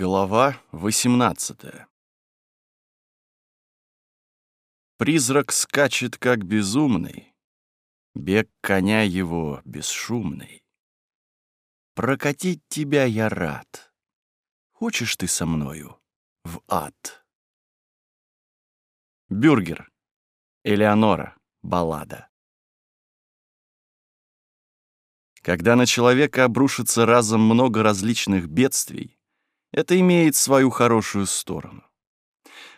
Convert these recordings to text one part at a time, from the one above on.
Глава 18 Призрак скачет, как безумный, Бег коня его бесшумный. Прокатить тебя я рад. Хочешь ты со мною в ад? Бюргер. Элеонора. Баллада. Когда на человека обрушится разом много различных бедствий, это имеет свою хорошую сторону.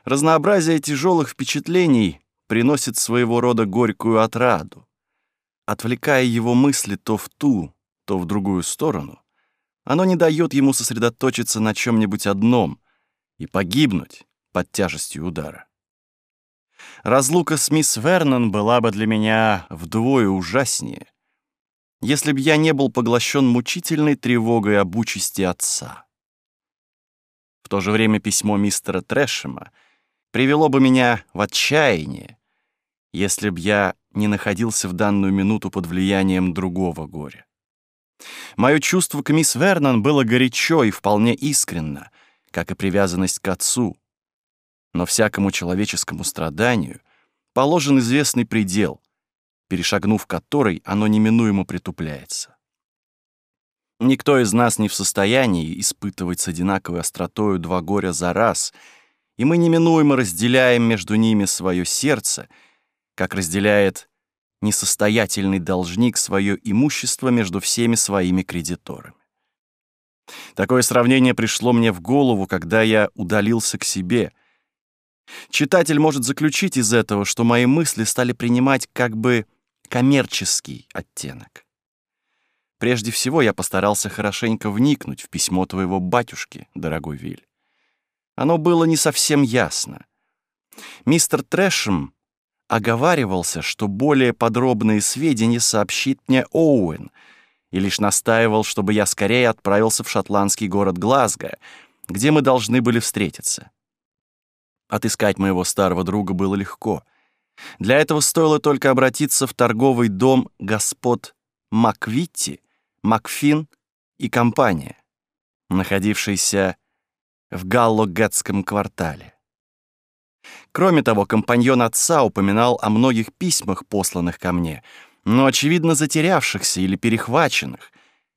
Разнообразие тяжелых впечатлений приносит своего рода горькую отраду. Отвлекая его мысли то в ту, то в другую сторону, оно не дает ему сосредоточиться на чем нибудь одном и погибнуть под тяжестью удара. Разлука с мисс Вернон была бы для меня вдвое ужаснее, если б я не был поглощен мучительной тревогой об участи отца то же время письмо мистера Трэшема привело бы меня в отчаяние, если б я не находился в данную минуту под влиянием другого горя. Мое чувство к мисс Вернон было горячо и вполне искренно, как и привязанность к отцу. Но всякому человеческому страданию положен известный предел, перешагнув который, оно неминуемо притупляется. Никто из нас не в состоянии испытывать с одинаковой остротою два горя за раз, и мы неминуемо разделяем между ними свое сердце, как разделяет несостоятельный должник свое имущество между всеми своими кредиторами. Такое сравнение пришло мне в голову, когда я удалился к себе. Читатель может заключить из этого, что мои мысли стали принимать как бы коммерческий оттенок. Прежде всего я постарался хорошенько вникнуть в письмо твоего батюшки, дорогой Виль. Оно было не совсем ясно. Мистер Трэшем оговаривался, что более подробные сведения сообщит мне Оуэн, и лишь настаивал, чтобы я скорее отправился в шотландский город Глазго, где мы должны были встретиться. Отыскать моего старого друга было легко. Для этого стоило только обратиться в торговый дом господ Маквитти Макфин и компания, находившиеся в Галлогетском квартале. Кроме того, компаньон отца упоминал о многих письмах, посланных ко мне, но, очевидно, затерявшихся или перехваченных,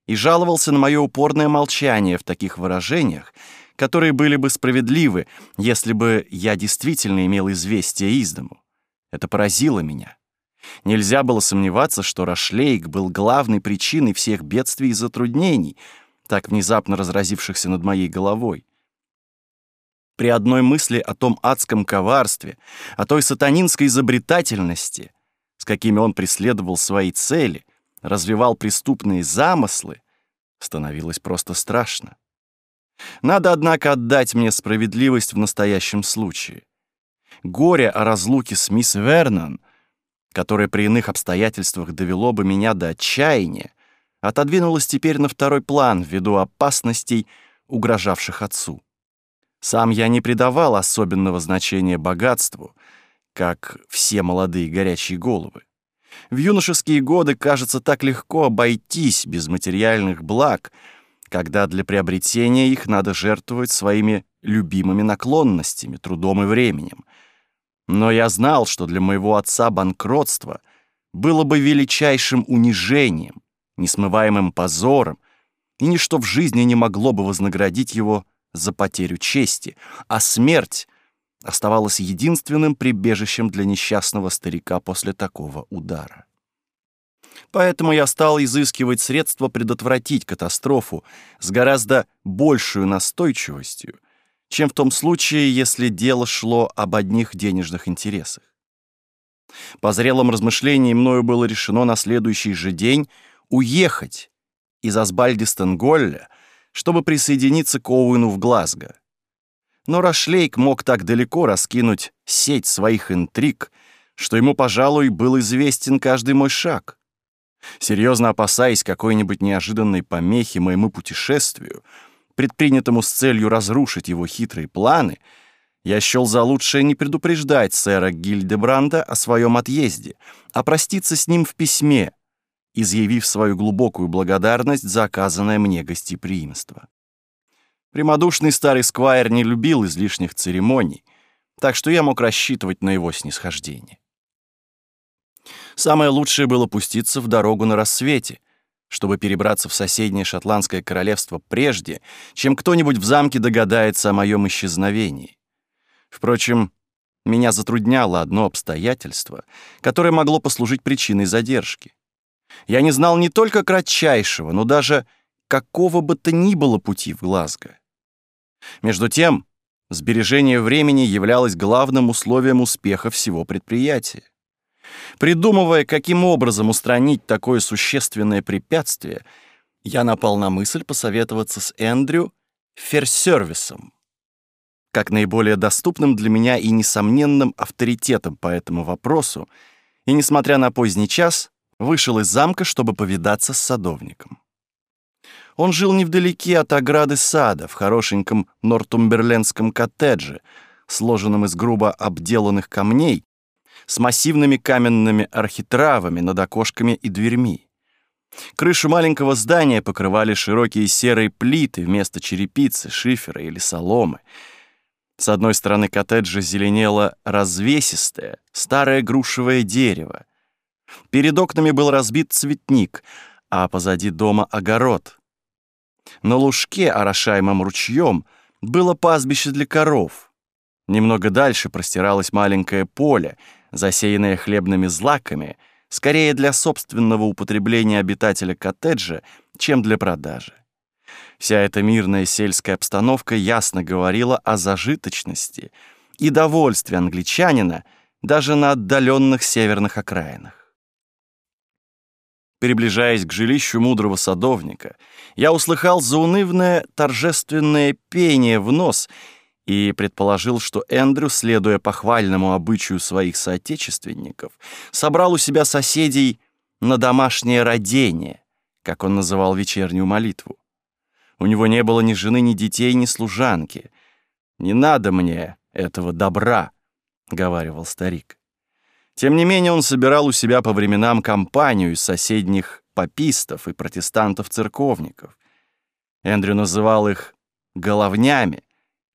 и жаловался на мое упорное молчание в таких выражениях, которые были бы справедливы, если бы я действительно имел известие из дому. Это поразило меня. Нельзя было сомневаться, что Рашлейк был главной причиной всех бедствий и затруднений, так внезапно разразившихся над моей головой. При одной мысли о том адском коварстве, о той сатанинской изобретательности, с какими он преследовал свои цели, развивал преступные замыслы, становилось просто страшно. Надо, однако, отдать мне справедливость в настоящем случае. Горе о разлуке с мисс Вернон — которое при иных обстоятельствах довело бы меня до отчаяния, отодвинулось теперь на второй план ввиду опасностей, угрожавших отцу. Сам я не придавал особенного значения богатству, как все молодые горячие головы. В юношеские годы кажется так легко обойтись без материальных благ, когда для приобретения их надо жертвовать своими любимыми наклонностями, трудом и временем. Но я знал, что для моего отца банкротство было бы величайшим унижением, несмываемым позором, и ничто в жизни не могло бы вознаградить его за потерю чести, а смерть оставалась единственным прибежищем для несчастного старика после такого удара. Поэтому я стал изыскивать средства предотвратить катастрофу с гораздо большей настойчивостью, чем в том случае, если дело шло об одних денежных интересах. По зрелом размышлении мною было решено на следующий же день уехать из Асбальдистенголля, чтобы присоединиться к Оуэну в Глазго. Но Рашлейк мог так далеко раскинуть сеть своих интриг, что ему, пожалуй, был известен каждый мой шаг. Серьезно опасаясь какой-нибудь неожиданной помехи моему путешествию — предпринятому с целью разрушить его хитрые планы, я счел за лучшее не предупреждать сэра Гильдебранда о своем отъезде, а проститься с ним в письме, изъявив свою глубокую благодарность за оказанное мне гостеприимство. Прямодушный старый сквайр не любил излишних церемоний, так что я мог рассчитывать на его снисхождение. Самое лучшее было пуститься в дорогу на рассвете, чтобы перебраться в соседнее шотландское королевство прежде, чем кто-нибудь в замке догадается о моем исчезновении. Впрочем, меня затрудняло одно обстоятельство, которое могло послужить причиной задержки. Я не знал не только кратчайшего, но даже какого бы то ни было пути в Глазго. Между тем, сбережение времени являлось главным условием успеха всего предприятия. Придумывая, каким образом устранить такое существенное препятствие, я напал на мысль посоветоваться с Эндрю Ферсервисом, как наиболее доступным для меня и несомненным авторитетом по этому вопросу, и, несмотря на поздний час, вышел из замка, чтобы повидаться с садовником. Он жил невдалеке от ограды сада, в хорошеньком нортумберлендском коттедже, сложенном из грубо обделанных камней, с массивными каменными архитравами над окошками и дверьми. Крышу маленького здания покрывали широкие серые плиты вместо черепицы, шифера или соломы. С одной стороны коттеджа зеленело развесистое, старое грушевое дерево. Перед окнами был разбит цветник, а позади дома огород. На лужке, орошаемом ручьем, было пастбище для коров. Немного дальше простиралось маленькое поле — засеянная хлебными злаками, скорее для собственного употребления обитателя коттеджа, чем для продажи. Вся эта мирная сельская обстановка ясно говорила о зажиточности и довольстве англичанина даже на отдаленных северных окраинах. Приближаясь к жилищу мудрого садовника, я услыхал заунывное торжественное пение в нос — и предположил, что Эндрю, следуя похвальному обычаю своих соотечественников, собрал у себя соседей на домашнее родение, как он называл вечернюю молитву. У него не было ни жены, ни детей, ни служанки. «Не надо мне этого добра», — говаривал старик. Тем не менее он собирал у себя по временам компанию из соседних папистов и протестантов-церковников. Эндрю называл их «головнями»,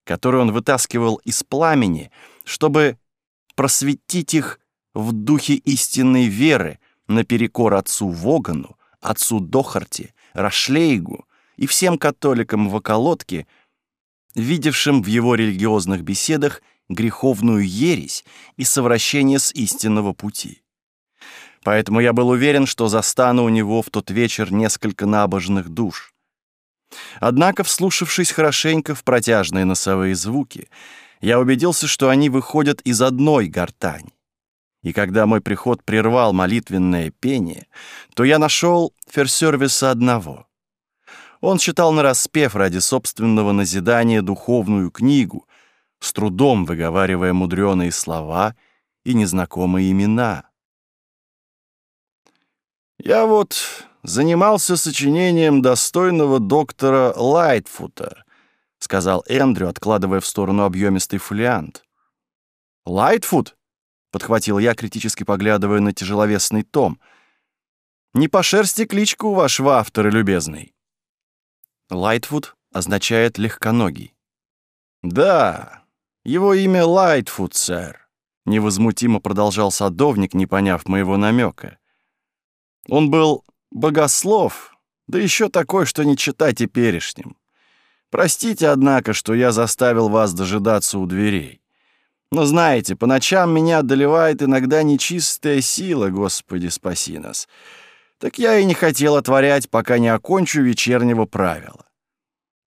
которые он вытаскивал из пламени, чтобы просветить их в духе истинной веры наперекор отцу Вогану, отцу Дохарти, Рашлейгу и всем католикам в околотке, видевшим в его религиозных беседах греховную ересь и совращение с истинного пути. Поэтому я был уверен, что застану у него в тот вечер несколько набожных душ — Однако, вслушавшись хорошенько в протяжные носовые звуки, я убедился, что они выходят из одной гортани. И когда мой приход прервал молитвенное пение, то я нашел ферсервиса одного. Он читал нараспев ради собственного назидания духовную книгу, с трудом выговаривая мудреные слова и незнакомые имена. «Я вот занимался сочинением достойного доктора Лайтфута», — сказал Эндрю, откладывая в сторону объемистый фолиант. «Лайтфут?» — подхватил я, критически поглядывая на тяжеловесный том. «Не по шерсти кличку вашего автора, любезный». «Лайтфуд» означает «легконогий». «Да, его имя Лайтфут, сэр», — невозмутимо продолжал садовник, не поняв моего намека. Он был богослов, да еще такой, что не чита перешним. Простите, однако, что я заставил вас дожидаться у дверей. Но знаете, по ночам меня одолевает иногда нечистая сила, Господи, спаси нас. Так я и не хотел отворять, пока не окончу вечернего правила.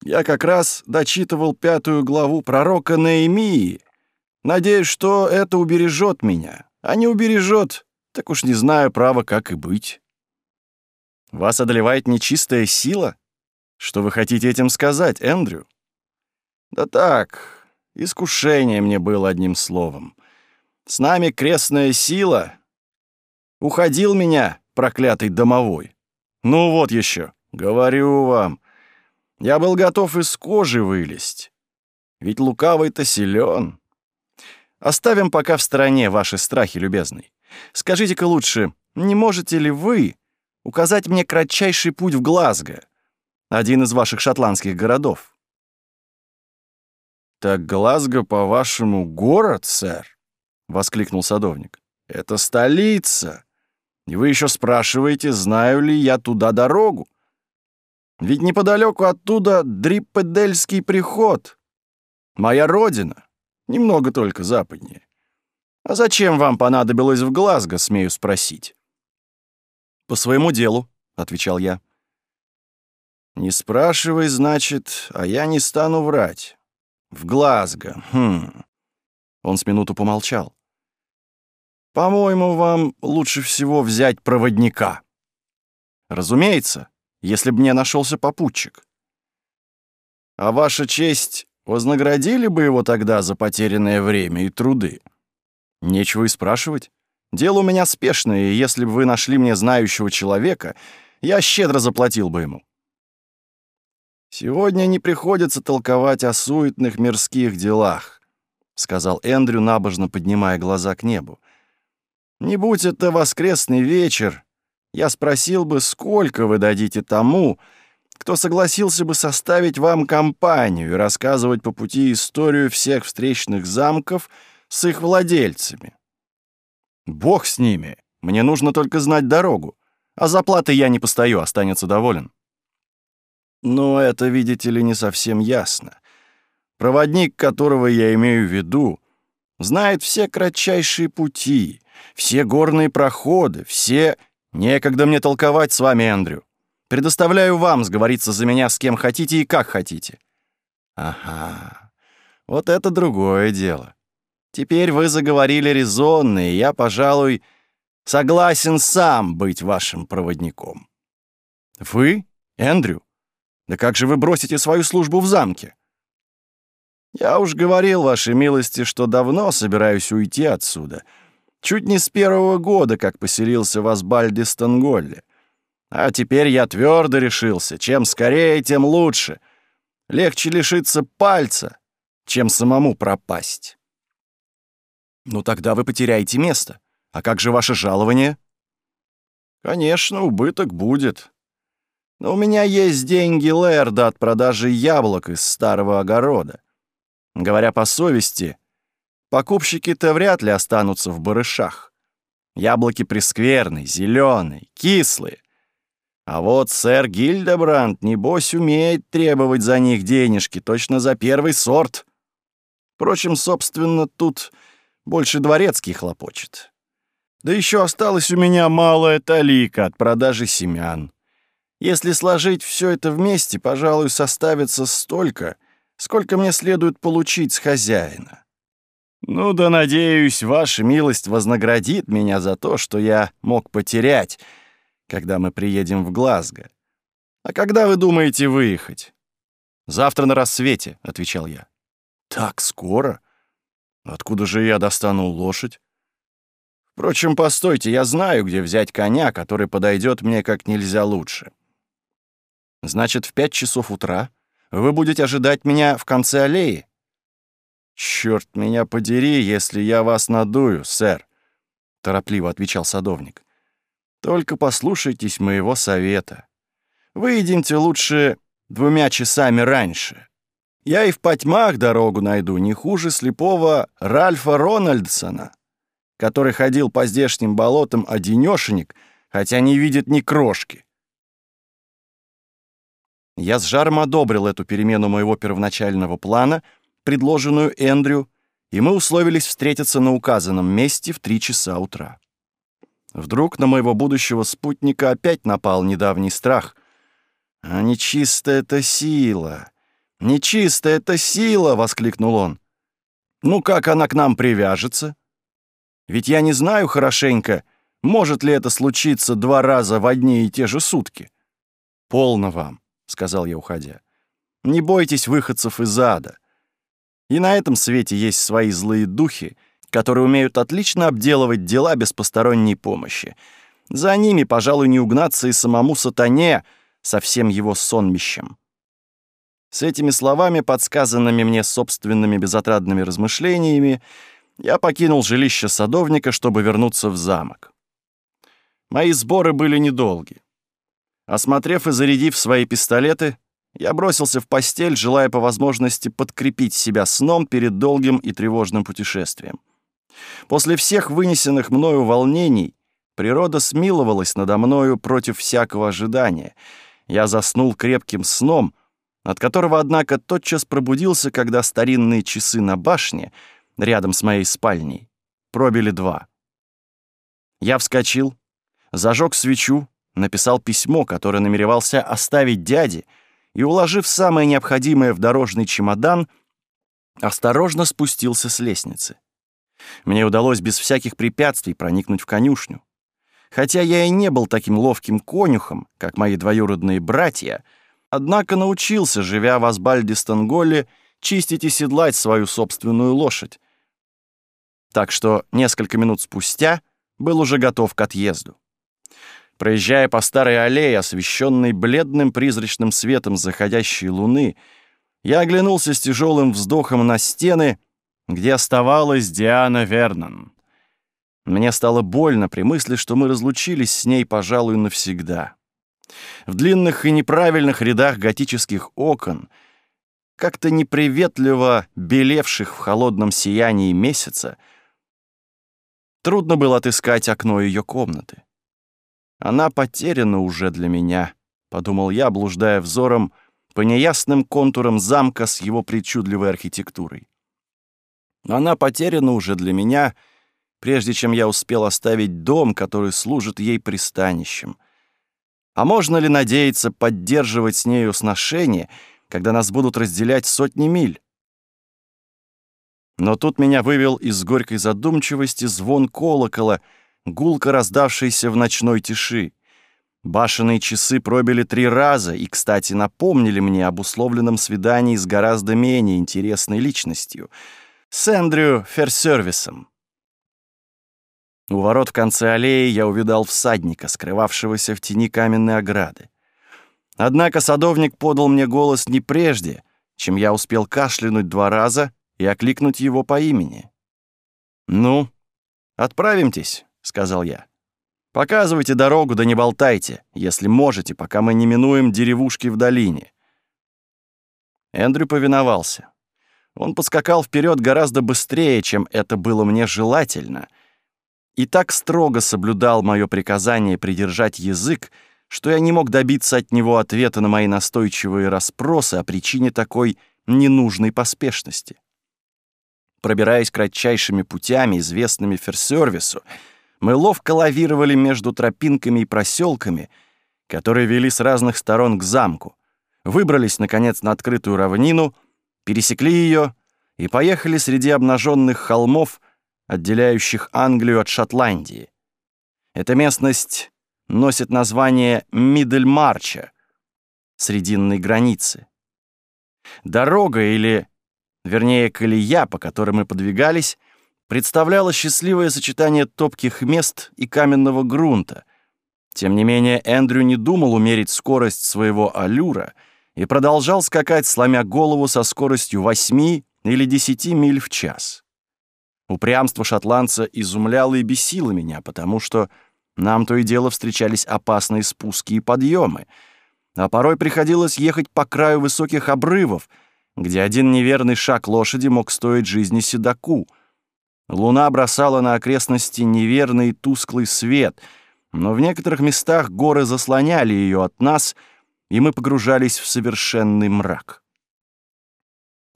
Я как раз дочитывал пятую главу пророка Наимии. Надеюсь, что это убережет меня. А не убережет, так уж не знаю права, как и быть. Вас одолевает нечистая сила? Что вы хотите этим сказать, Эндрю? Да так, искушение мне было одним словом. С нами крестная сила. Уходил меня, проклятый домовой. Ну вот еще, говорю вам. Я был готов из кожи вылезть. Ведь лукавый-то силен. Оставим пока в стороне ваши страхи, любезный. Скажите-ка лучше, не можете ли вы указать мне кратчайший путь в Глазго, один из ваших шотландских городов. «Так Глазго, по-вашему, город, сэр?» — воскликнул садовник. «Это столица! И вы еще спрашиваете, знаю ли я туда дорогу? Ведь неподалеку оттуда Дриппедельский приход, моя родина, немного только западнее. А зачем вам понадобилось в Глазго, смею спросить?» «По своему делу», — отвечал я. «Не спрашивай, значит, а я не стану врать. В Глазго, хм». Он с минуту помолчал. «По-моему, вам лучше всего взять проводника. Разумеется, если б мне нашелся попутчик. А ваша честь вознаградили бы его тогда за потерянное время и труды? Нечего и спрашивать. Дело у меня спешное, и если бы вы нашли мне знающего человека, я щедро заплатил бы ему». «Сегодня не приходится толковать о суетных мирских делах», — сказал Эндрю, набожно поднимая глаза к небу. «Не будь это воскресный вечер, я спросил бы, сколько вы дадите тому, кто согласился бы составить вам компанию и рассказывать по пути историю всех встречных замков с их владельцами. Бог с ними. Мне нужно только знать дорогу. А заплаты я не постою, останется доволен. Но это, видите ли, не совсем ясно. Проводник, которого я имею в виду, знает все кратчайшие пути, все горные проходы, все... Некогда мне толковать с вами, Эндрю. Предоставляю вам сговориться за меня с кем хотите и как хотите. Ага, вот это другое дело. Теперь вы заговорили резонно, и я, пожалуй, согласен сам быть вашим проводником. Вы, Эндрю? Да как же вы бросите свою службу в замке? Я уж говорил, вашей милости, что давно собираюсь уйти отсюда. Чуть не с первого года, как поселился в Асбальде Станголле. А теперь я твердо решился. Чем скорее, тем лучше. Легче лишиться пальца, чем самому пропасть. Ну тогда вы потеряете место. А как же ваше жалование? Конечно, убыток будет. Но у меня есть деньги Лэрда от продажи яблок из старого огорода. Говоря по совести, покупщики-то вряд ли останутся в барышах. Яблоки прескверные, зеленые, кислые. А вот сэр Гильдебранд, небось, умеет требовать за них денежки, точно за первый сорт. Впрочем, собственно, тут больше дворецкий хлопочет. Да еще осталось у меня малая талика от продажи семян. Если сложить все это вместе, пожалуй, составится столько, сколько мне следует получить с хозяина. Ну да, надеюсь, ваша милость вознаградит меня за то, что я мог потерять, когда мы приедем в Глазго. А когда вы думаете выехать? Завтра на рассвете, отвечал я. Так скоро? Откуда же я достану лошадь? Впрочем, постойте, я знаю, где взять коня, который подойдет мне как нельзя лучше. Значит, в пять часов утра вы будете ожидать меня в конце аллеи? Черт меня подери, если я вас надую, сэр, — торопливо отвечал садовник. Только послушайтесь моего совета. Выйдемте лучше двумя часами раньше. Я и в потьмах дорогу найду, не хуже слепого Ральфа Рональдсона, который ходил по здешним болотам одинешенек, хотя не видит ни крошки. Я с жаром одобрил эту перемену моего первоначального плана, предложенную Эндрю, и мы условились встретиться на указанном месте в три часа утра. Вдруг на моего будущего спутника опять напал недавний страх. А нечистая-то сила. «Нечистая это сила!» — воскликнул он. «Ну как она к нам привяжется? Ведь я не знаю хорошенько, может ли это случиться два раза в одни и те же сутки». «Полно вам», — сказал я, уходя. «Не бойтесь выходцев из ада. И на этом свете есть свои злые духи, которые умеют отлично обделывать дела без посторонней помощи. За ними, пожалуй, не угнаться и самому сатане со всем его сонмищем». С этими словами, подсказанными мне собственными безотрадными размышлениями, я покинул жилище садовника, чтобы вернуться в замок. Мои сборы были недолги. Осмотрев и зарядив свои пистолеты, я бросился в постель, желая по возможности подкрепить себя сном перед долгим и тревожным путешествием. После всех вынесенных мною волнений природа смиловалась надо мною против всякого ожидания. Я заснул крепким сном — от которого, однако, тотчас пробудился, когда старинные часы на башне, рядом с моей спальней, пробили два. Я вскочил, зажег свечу, написал письмо, которое намеревался оставить дяде, и, уложив самое необходимое в дорожный чемодан, осторожно спустился с лестницы. Мне удалось без всяких препятствий проникнуть в конюшню. Хотя я и не был таким ловким конюхом, как мои двоюродные братья — Однако научился, живя в Асбальде-Станголе, чистить и седлать свою собственную лошадь. Так что несколько минут спустя был уже готов к отъезду. Проезжая по старой аллее, освещенной бледным призрачным светом заходящей луны, я оглянулся с тяжелым вздохом на стены, где оставалась Диана Вернон. Мне стало больно при мысли, что мы разлучились с ней, пожалуй, навсегда. В длинных и неправильных рядах готических окон, как-то неприветливо белевших в холодном сиянии месяца, трудно было отыскать окно ее комнаты. Она потеряна уже для меня, подумал я, блуждая взором по неясным контурам замка с его причудливой архитектурой. Она потеряна уже для меня, прежде чем я успел оставить дом, который служит ей пристанищем — а можно ли надеяться поддерживать с нею сношение, когда нас будут разделять сотни миль? Но тут меня вывел из горькой задумчивости звон колокола, гулко раздавшийся в ночной тиши. Башенные часы пробили три раза и, кстати, напомнили мне об условленном свидании с гораздо менее интересной личностью — с Эндрю Ферсервисом. У ворот в конце аллеи я увидал всадника, скрывавшегося в тени каменной ограды. Однако садовник подал мне голос не прежде, чем я успел кашлянуть два раза и окликнуть его по имени. «Ну, отправимтесь», — сказал я. «Показывайте дорогу, да не болтайте, если можете, пока мы не минуем деревушки в долине». Эндрю повиновался. Он подскакал вперед гораздо быстрее, чем это было мне желательно — и так строго соблюдал мое приказание придержать язык, что я не мог добиться от него ответа на мои настойчивые расспросы о причине такой ненужной поспешности. Пробираясь кратчайшими путями, известными ферсервису, мы ловко лавировали между тропинками и проселками, которые вели с разных сторон к замку, выбрались, наконец, на открытую равнину, пересекли ее и поехали среди обнаженных холмов отделяющих Англию от Шотландии. Эта местность носит название Мидельмарча, срединной границы. Дорога или, вернее, колея, по которой мы подвигались, представляла счастливое сочетание топких мест и каменного грунта. Тем не менее, Эндрю не думал умерить скорость своего аллюра и продолжал скакать, сломя голову со скоростью 8 или 10 миль в час. Упрямство шотландца изумляло и бесило меня, потому что нам то и дело встречались опасные спуски и подъемы, а порой приходилось ехать по краю высоких обрывов, где один неверный шаг лошади мог стоить жизни седаку. Луна бросала на окрестности неверный тусклый свет, но в некоторых местах горы заслоняли ее от нас, и мы погружались в совершенный мрак.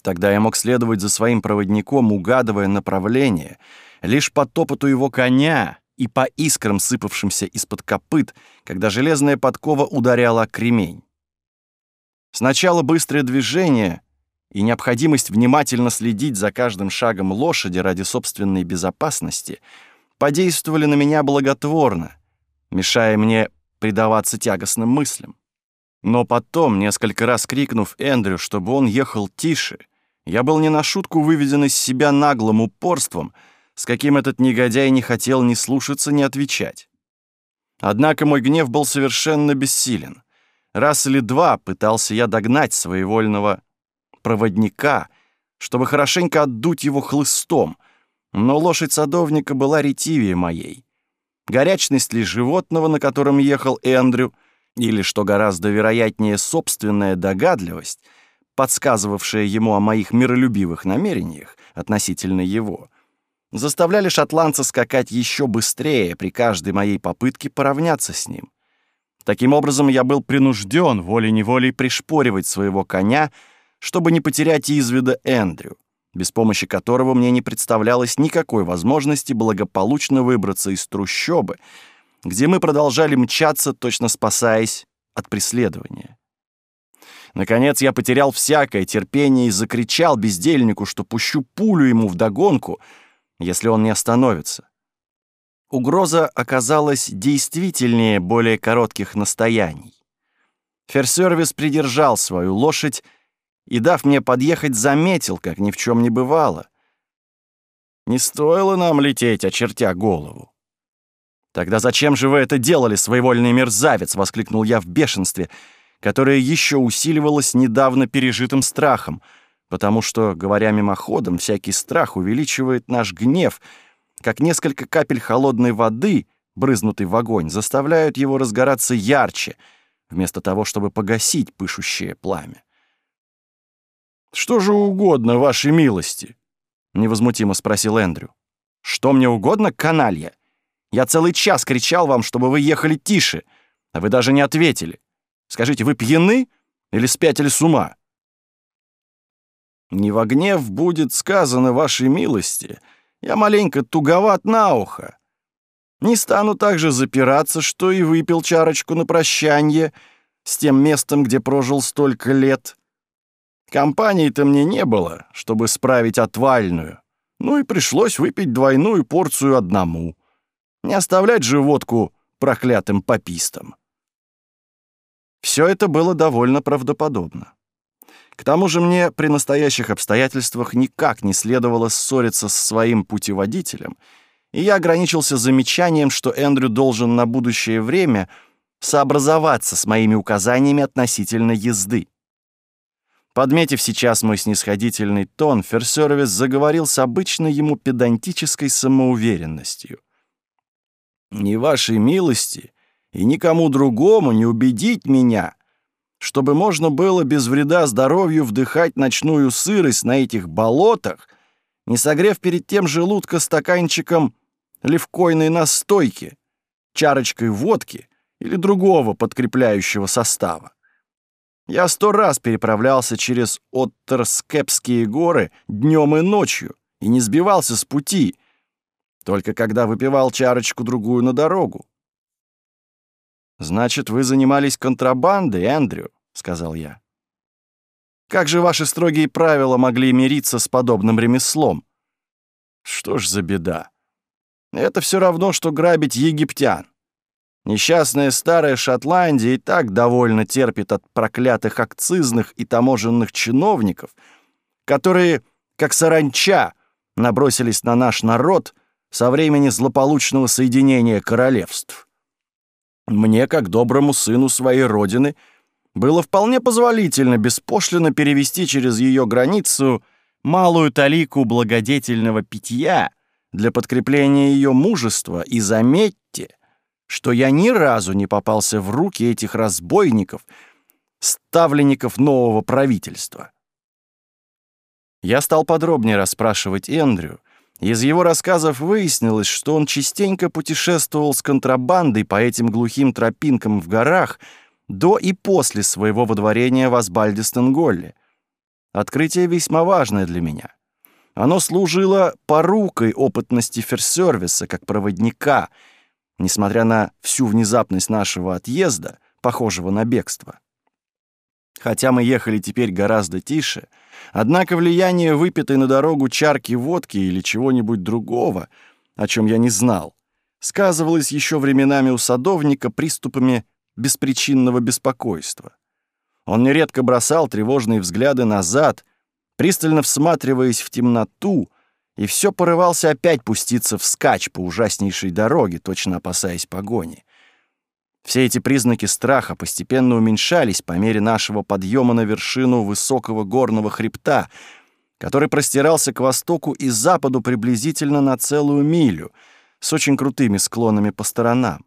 Тогда я мог следовать за своим проводником, угадывая направление. Лишь по топоту его коня и по искрам, сыпавшимся из-под копыт, когда железная подкова ударяла о кремень. Сначала быстрое движение и необходимость внимательно следить за каждым шагом лошади ради собственной безопасности подействовали на меня благотворно, мешая мне предаваться тягостным мыслям. Но потом, несколько раз крикнув Эндрю, чтобы он ехал тише — я был не на шутку выведен из себя наглым упорством, с каким этот негодяй не хотел ни слушаться, ни отвечать. Однако мой гнев был совершенно бессилен. Раз или два пытался я догнать своевольного проводника, чтобы хорошенько отдуть его хлыстом, но лошадь садовника была ретивее моей. Горячность ли животного, на котором ехал Эндрю, или, что гораздо вероятнее, собственная догадливость — подсказывавшие ему о моих миролюбивых намерениях относительно его, заставляли шотландца скакать еще быстрее при каждой моей попытке поравняться с ним. Таким образом, я был принужден волей-неволей пришпоривать своего коня, чтобы не потерять из вида Эндрю, без помощи которого мне не представлялось никакой возможности благополучно выбраться из трущобы, где мы продолжали мчаться, точно спасаясь от преследования. Наконец я потерял всякое терпение и закричал бездельнику, что пущу пулю ему вдогонку, если он не остановится. Угроза оказалась действительнее более коротких настояний. Ферсервис придержал свою лошадь и, дав мне подъехать, заметил, как ни в чем не бывало. Не стоило нам лететь, очертя голову. «Тогда зачем же вы это делали, своевольный мерзавец?» — воскликнул я в бешенстве — которое еще усиливалось недавно пережитым страхом, потому что, говоря мимоходом, всякий страх увеличивает наш гнев, как несколько капель холодной воды, брызнутой в огонь, заставляют его разгораться ярче, вместо того, чтобы погасить пышущее пламя. «Что же угодно, вашей милости?» — невозмутимо спросил Эндрю. «Что мне угодно, каналья? Я целый час кричал вам, чтобы вы ехали тише, а вы даже не ответили. Скажите, вы пьяны или спятили с ума?» «Не во гнев будет сказано вашей милости. Я маленько туговат на ухо. Не стану также запираться, что и выпил чарочку на прощанье с тем местом, где прожил столько лет. Компании-то мне не было, чтобы справить отвальную. Ну и пришлось выпить двойную порцию одному. Не оставлять же водку проклятым попистам. Все это было довольно правдоподобно. К тому же мне при настоящих обстоятельствах никак не следовало ссориться с своим путеводителем, и я ограничился замечанием, что Эндрю должен на будущее время сообразоваться с моими указаниями относительно езды. Подметив сейчас мой снисходительный тон, ферсервис заговорил с обычной ему педантической самоуверенностью. «Не вашей милости, и никому другому не убедить меня, чтобы можно было без вреда здоровью вдыхать ночную сырость на этих болотах, не согрев перед тем желудка стаканчиком левкойной настойки, чарочкой водки или другого подкрепляющего состава. Я сто раз переправлялся через Оттерскепские горы днем и ночью и не сбивался с пути, только когда выпивал чарочку-другую на дорогу. «Значит, вы занимались контрабандой, Эндрю», — сказал я. «Как же ваши строгие правила могли мириться с подобным ремеслом?» «Что ж за беда? Это все равно, что грабить египтян. Несчастная старая Шотландия и так довольно терпит от проклятых акцизных и таможенных чиновников, которые, как саранча, набросились на наш народ со времени злополучного соединения королевств. Мне, как доброму сыну своей родины, было вполне позволительно беспошлино перевести через ее границу малую талику благодетельного питья для подкрепления ее мужества, и заметьте, что я ни разу не попался в руки этих разбойников, ставленников нового правительства. Я стал подробнее расспрашивать Эндрю, из его рассказов выяснилось, что он частенько путешествовал с контрабандой по этим глухим тропинкам в горах до и после своего водворения в Асбальдистенголле. Открытие весьма важное для меня. Оно служило порукой опытности ферсервиса как проводника, несмотря на всю внезапность нашего отъезда, похожего на бегство. Хотя мы ехали теперь гораздо тише, однако влияние выпитой на дорогу чарки водки или чего-нибудь другого, о чем я не знал, сказывалось еще временами у садовника приступами беспричинного беспокойства. Он нередко бросал тревожные взгляды назад, пристально всматриваясь в темноту, и все порывался опять пуститься вскачь по ужаснейшей дороге, точно опасаясь погони. Все эти признаки страха постепенно уменьшались по мере нашего подъема на вершину высокого горного хребта, который простирался к востоку и западу приблизительно на целую милю, с очень крутыми склонами по сторонам.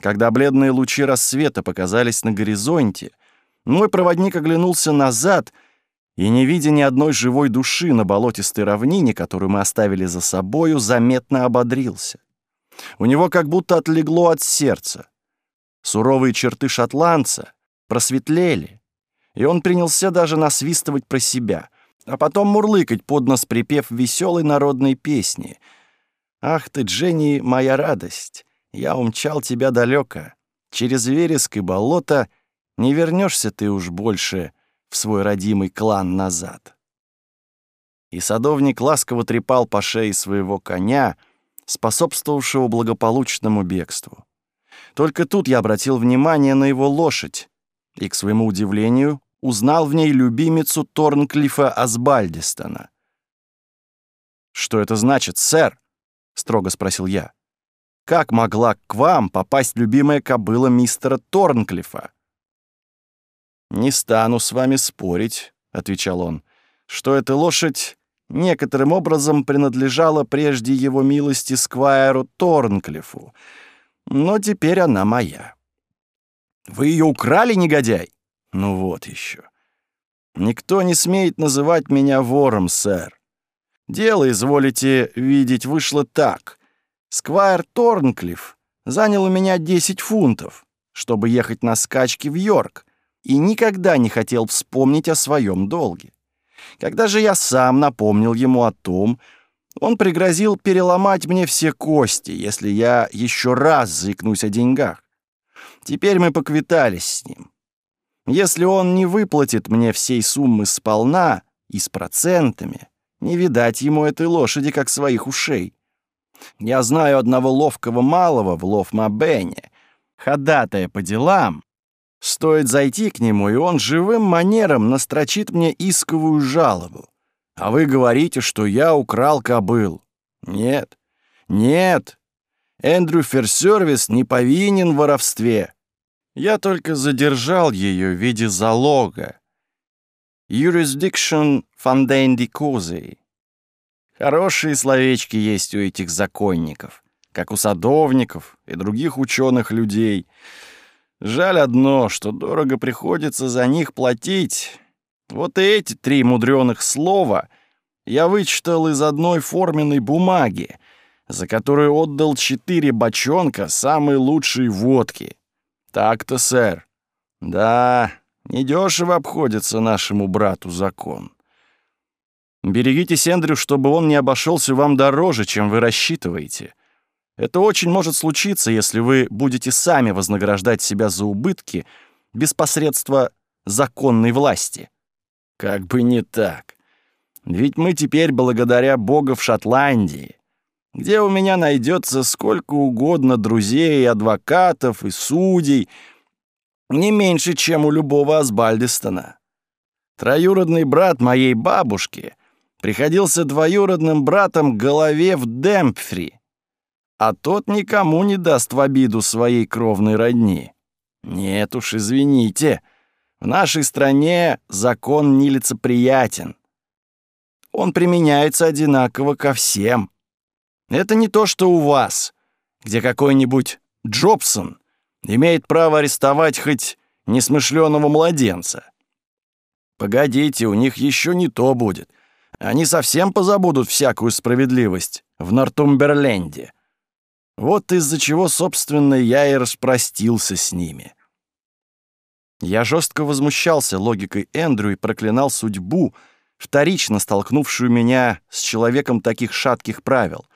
Когда бледные лучи рассвета показались на горизонте, мой проводник оглянулся назад и, не видя ни одной живой души на болотистой равнине, которую мы оставили за собою, заметно ободрился. У него как будто отлегло от сердца. Суровые черты шотландца просветлели, и он принялся даже насвистывать про себя, а потом мурлыкать под нос припев веселой народной песни. «Ах ты, Дженни, моя радость! Я умчал тебя далеко. Через вереск и болото не вернешься ты уж больше в свой родимый клан назад». И садовник ласково трепал по шее своего коня, способствовавшего благополучному бегству. Только тут я обратил внимание на его лошадь и, к своему удивлению, узнал в ней любимицу Торнклифа Асбальдистона. «Что это значит, сэр?» — строго спросил я. «Как могла к вам попасть любимая кобыла мистера Торнклифа?» «Не стану с вами спорить», — отвечал он, — «что эта лошадь некоторым образом принадлежала прежде его милости Сквайру Торнклифу, но теперь она моя. Вы ее украли, негодяй? Ну вот еще. Никто не смеет называть меня вором, сэр. Дело, изволите видеть, вышло так. Сквайр Торнклифф занял у меня 10 фунтов, чтобы ехать на скачки в Йорк, и никогда не хотел вспомнить о своем долге. Когда же я сам напомнил ему о том, он пригрозил переломать мне все кости, если я еще раз заикнусь о деньгах. Теперь мы поквитались с ним. Если он не выплатит мне всей суммы сполна и с процентами, не видать ему этой лошади, как своих ушей. Я знаю одного ловкого малого в Лофмабене, ходатая по делам. Стоит зайти к нему, и он живым манером настрочит мне исковую жалобу. А вы говорите, что я украл кобыл. Нет, нет. Эндрю Ферсервис не повинен в воровстве. Я только задержал ее в виде залога. Юрисдикшн фанденди кузы. Хорошие словечки есть у этих законников, как у садовников и других ученых людей. Жаль одно, что дорого приходится за них платить, вот эти три мудреных слова я вычитал из одной форменной бумаги, за которую отдал четыре бочонка самой лучшей водки. Так-то, сэр. Да, недешево обходится нашему брату закон. Берегитесь, Эндрю, чтобы он не обошелся вам дороже, чем вы рассчитываете. Это очень может случиться, если вы будете сами вознаграждать себя за убытки без посредства законной власти. Как бы не так. Ведь мы теперь благодаря Богу, в Шотландии, где у меня найдется сколько угодно друзей, адвокатов и судей, не меньше, чем у любого Асбальдистона. Троюродный брат моей бабушки приходился двоюродным братом голове в Демпфри, а тот никому не даст в обиду своей кровной родни. Нет уж, извините, — в нашей стране закон нелицеприятен. Он применяется одинаково ко всем. Это не то, что у вас, где какой-нибудь Джобсон имеет право арестовать хоть несмышленого младенца. Погодите, у них еще не то будет. Они совсем позабудут всякую справедливость в Нортумберленде. Вот из-за чего, собственно, я и распростился с ними. Я жестко возмущался логикой Эндрю и проклинал судьбу, вторично столкнувшую меня с человеком таких шатких правил.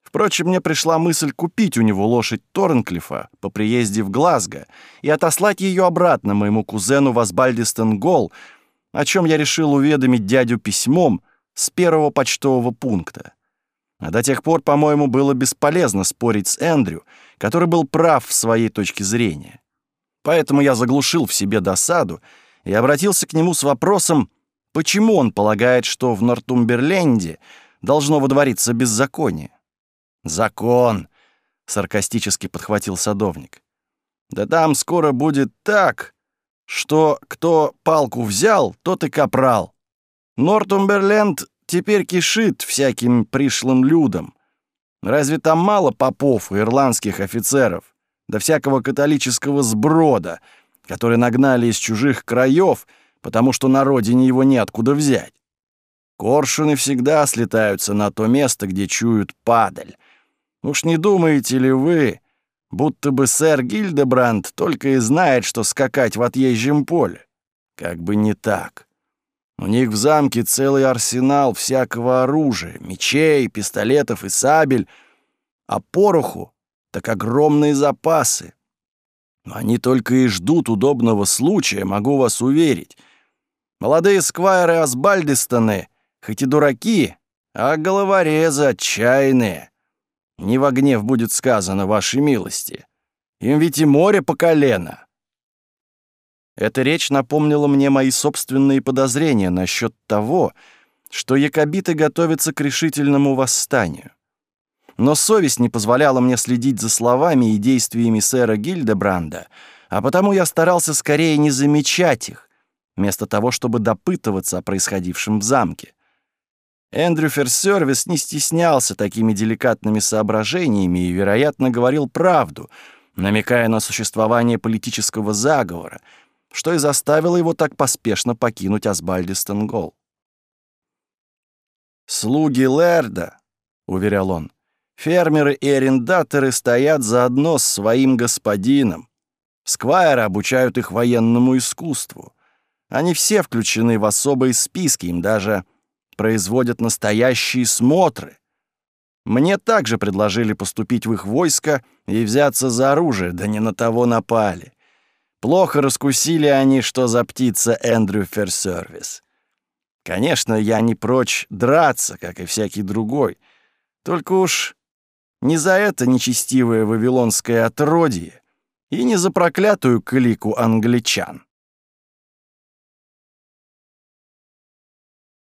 Впрочем, мне пришла мысль купить у него лошадь Торнклифа по приезде в Глазго и отослать ее обратно моему кузену в Асбальдистен-Гол, о чем я решил уведомить дядю письмом с первого почтового пункта. А до тех пор, по-моему, было бесполезно спорить с Эндрю, который был прав в своей точке зрения. Поэтому я заглушил в себе досаду и обратился к нему с вопросом, почему он полагает, что в Нортумберленде должно водвориться беззаконие. «Закон!» — саркастически подхватил садовник. «Да там скоро будет так, что кто палку взял, тот и капрал. Нортумберленд теперь кишит всяким пришлым людом. Разве там мало попов и ирландских офицеров? до всякого католического сброда, который нагнали из чужих краев, потому что на родине его неоткуда взять. Коршуны всегда слетаются на то место, где чуют падаль. Уж не думаете ли вы, будто бы сэр Гильдебранд только и знает, что скакать в отъезжем поле? Как бы не так. У них в замке целый арсенал всякого оружия, мечей, пистолетов и сабель, а пороху так огромные запасы. Они только и ждут удобного случая, могу вас уверить. Молодые сквайры Асбальдистаны, хоть и дураки, а головорезы отчаянные. Не во гнев будет сказано вашей милости. Им ведь и море по колено. Эта речь напомнила мне мои собственные подозрения насчет того, что якобиты готовятся к решительному восстанию но совесть не позволяла мне следить за словами и действиями сэра Гильдебранда, а потому я старался скорее не замечать их, вместо того, чтобы допытываться о происходившем в замке. Эндрю Ферсервис не стеснялся такими деликатными соображениями и, вероятно, говорил правду, намекая на существование политического заговора, что и заставило его так поспешно покинуть Асбальдистенгол. «Слуги Лерда», — уверял он, Фермеры и арендаторы стоят заодно с своим господином. Сквайры обучают их военному искусству. Они все включены в особые списки, им даже производят настоящие смотры. Мне также предложили поступить в их войско и взяться за оружие, да не на того напали. Плохо раскусили они, что за птица Эндрю Ферсервис. Конечно, я не прочь драться, как и всякий другой. Только уж не за это нечестивое вавилонское отродье и не за проклятую клику англичан.